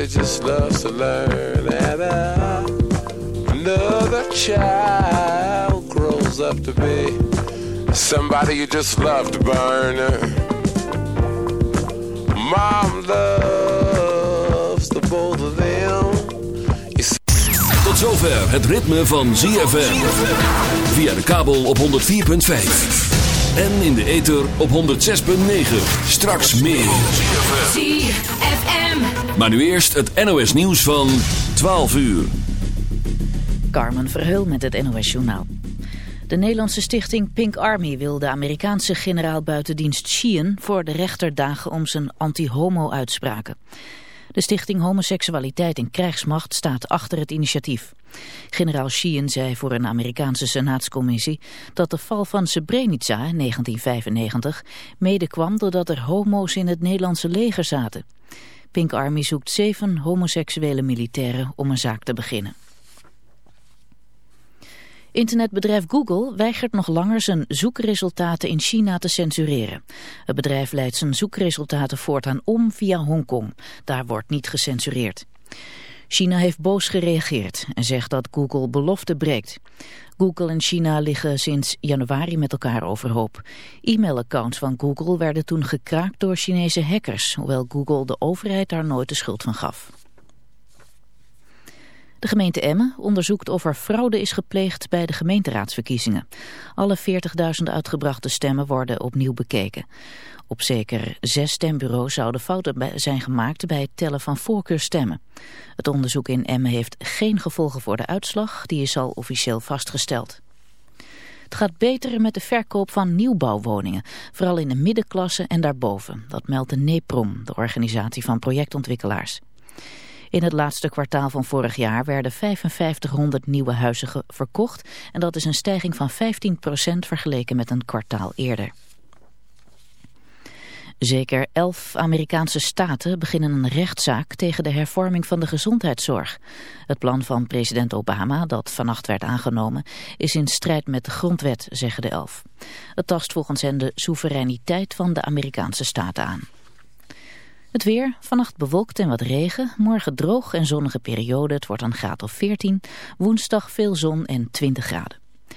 that just loves to learn, and uh, another child grows up to be somebody you just love to burn. Mom loves the both of them. Tot zover het ritme van ZFM. Via de kabel op 104.5. En in de ether op 106.9. Straks meer. Maar nu eerst het NOS nieuws van 12 uur. Carmen Verheul met het NOS Journaal. De Nederlandse stichting Pink Army wil de Amerikaanse generaal buitendienst Sheehan voor de rechter dagen om zijn anti-homo-uitspraken. De stichting Homoseksualiteit en Krijgsmacht staat achter het initiatief. Generaal Sheehan zei voor een Amerikaanse senaatscommissie dat de val van Srebrenica in 1995 mede kwam doordat er homo's in het Nederlandse leger zaten. Pink Army zoekt zeven homoseksuele militairen om een zaak te beginnen. Internetbedrijf Google weigert nog langer zijn zoekresultaten in China te censureren. Het bedrijf leidt zijn zoekresultaten voortaan om via Hongkong. Daar wordt niet gecensureerd. China heeft boos gereageerd en zegt dat Google belofte breekt. Google en China liggen sinds januari met elkaar overhoop. E-mailaccounts van Google werden toen gekraakt door Chinese hackers, hoewel Google de overheid daar nooit de schuld van gaf. De gemeente Emmen onderzoekt of er fraude is gepleegd bij de gemeenteraadsverkiezingen. Alle 40.000 uitgebrachte stemmen worden opnieuw bekeken. Op zeker zes stembureaus zouden fouten zijn gemaakt bij het tellen van voorkeurstemmen. Het onderzoek in Emmen heeft geen gevolgen voor de uitslag, die is al officieel vastgesteld. Het gaat beter met de verkoop van nieuwbouwwoningen, vooral in de middenklasse en daarboven. Dat meldt de NEPROM, de organisatie van projectontwikkelaars. In het laatste kwartaal van vorig jaar werden 5500 nieuwe huizen verkocht en dat is een stijging van 15% vergeleken met een kwartaal eerder. Zeker elf Amerikaanse staten beginnen een rechtszaak tegen de hervorming van de gezondheidszorg. Het plan van president Obama, dat vannacht werd aangenomen, is in strijd met de grondwet, zeggen de elf. Het tast volgens hen de soevereiniteit van de Amerikaanse staten aan. Het weer, vannacht bewolkt en wat regen, morgen droog en zonnige periode, het wordt een graad of 14, woensdag veel zon en 20 graden.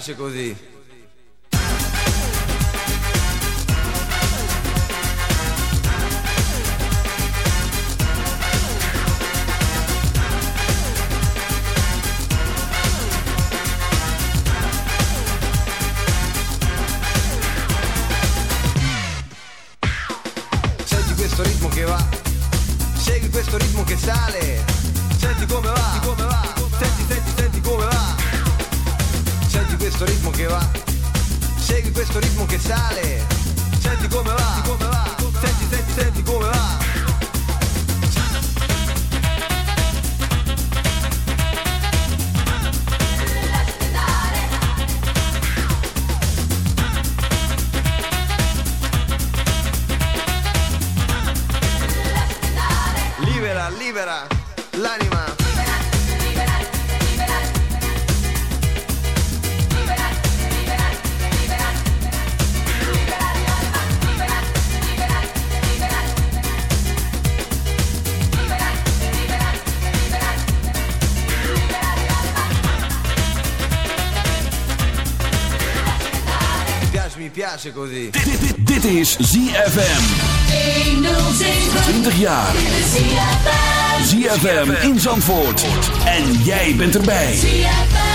piace così. Dit, is ZFM. 20 jaar. ZFM in Zandvoort. En jij bent erbij. It's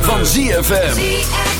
van ZFM.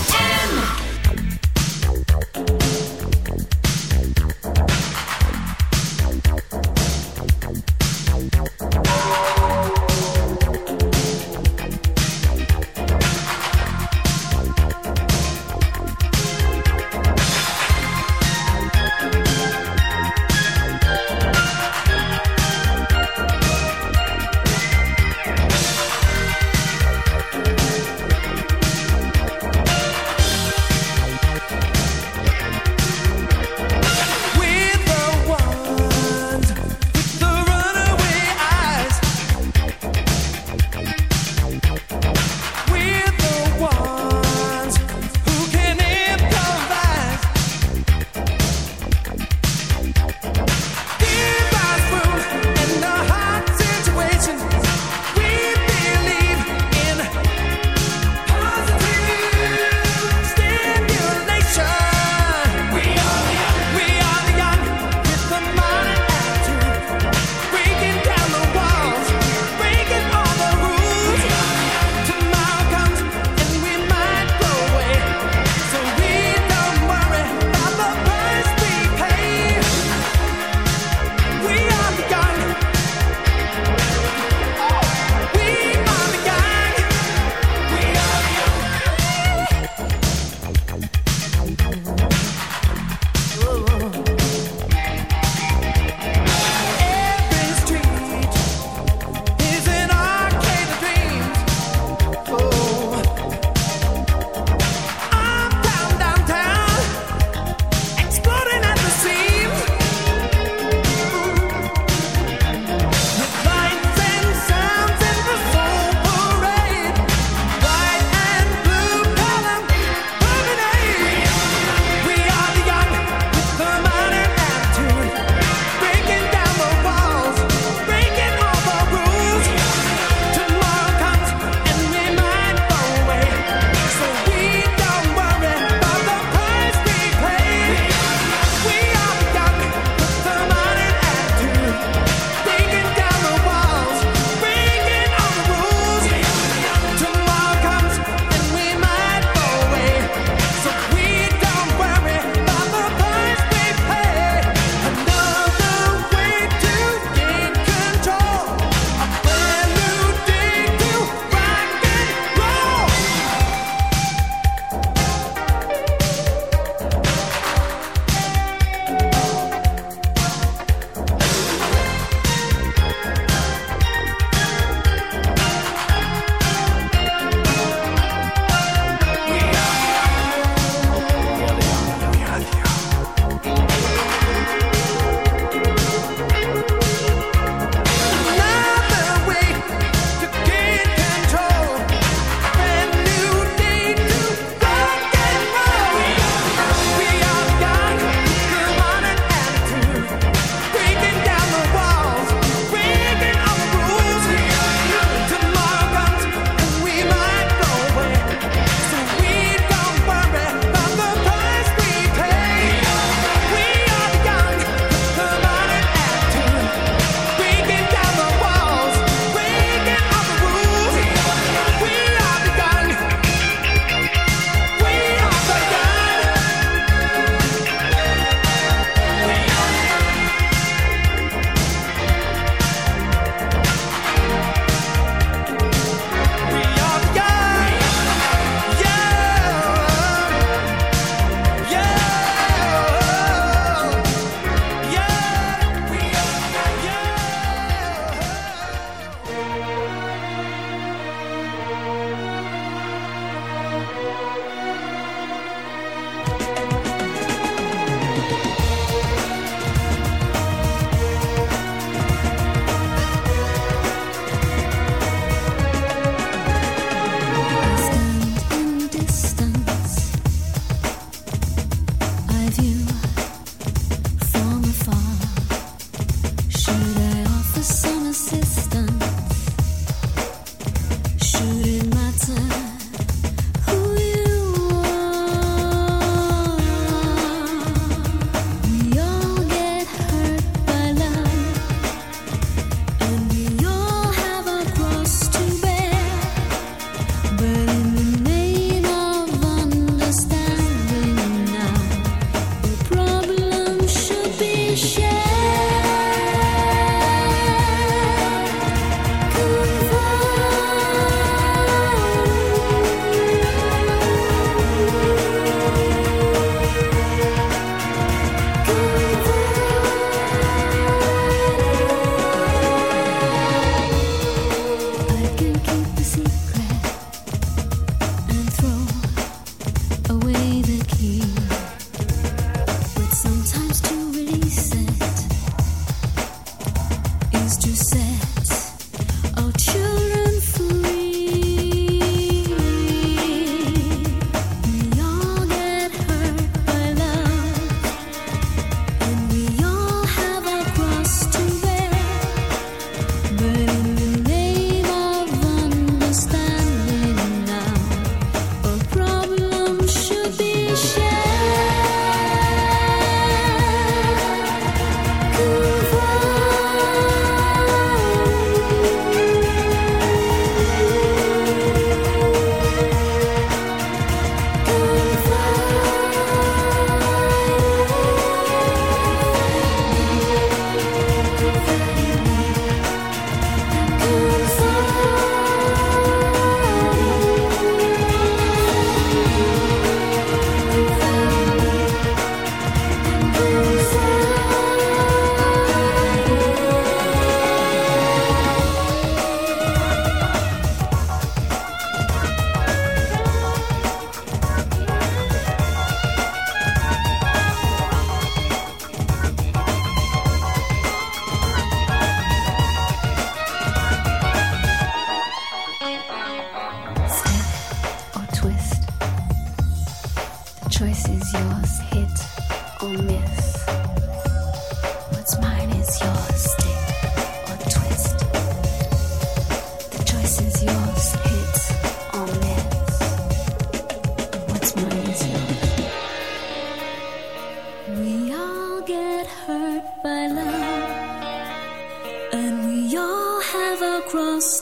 across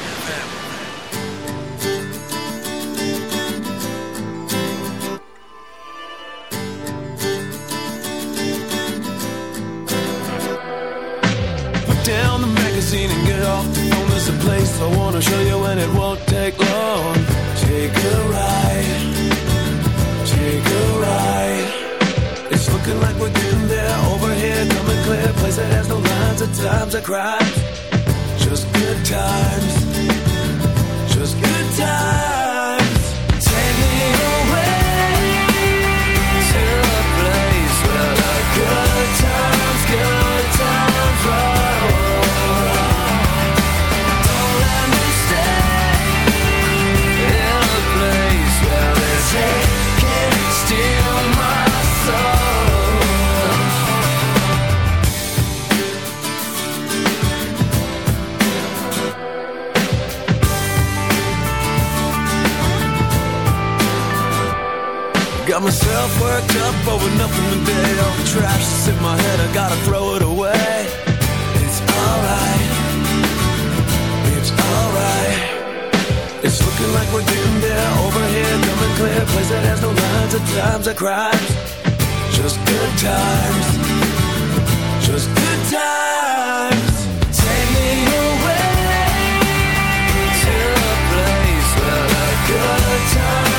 times I cried, just good times. with nothing today All the trash that's in my head, I gotta throw it away. It's alright. It's alright. It's looking like we're getting there. Over here, dumb and clear Place that has no lines at times I cry Just good times. Just good times. Take me away To a place where the good times.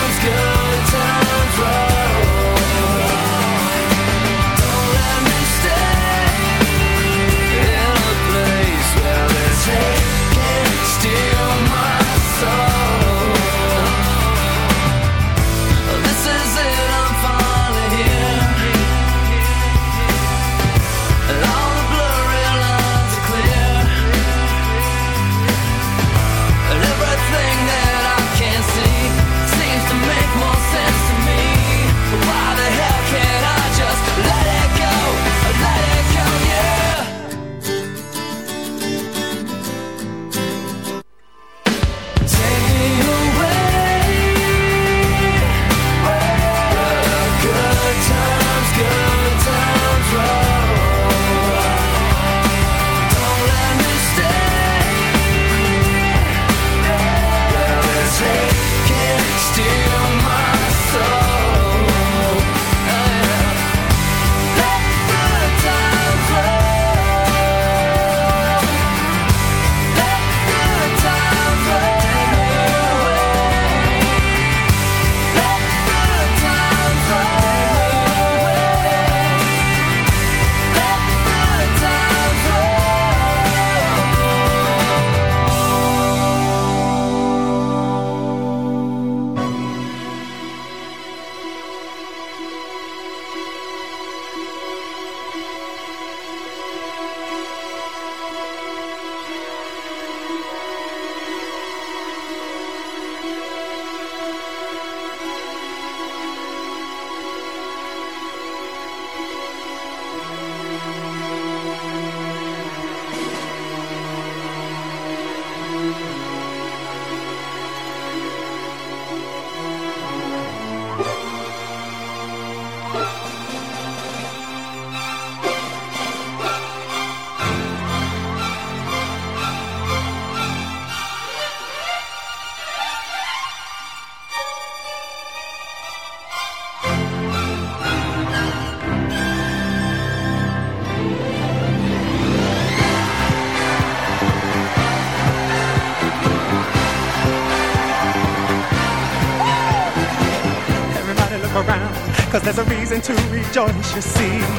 To rejoice, you see.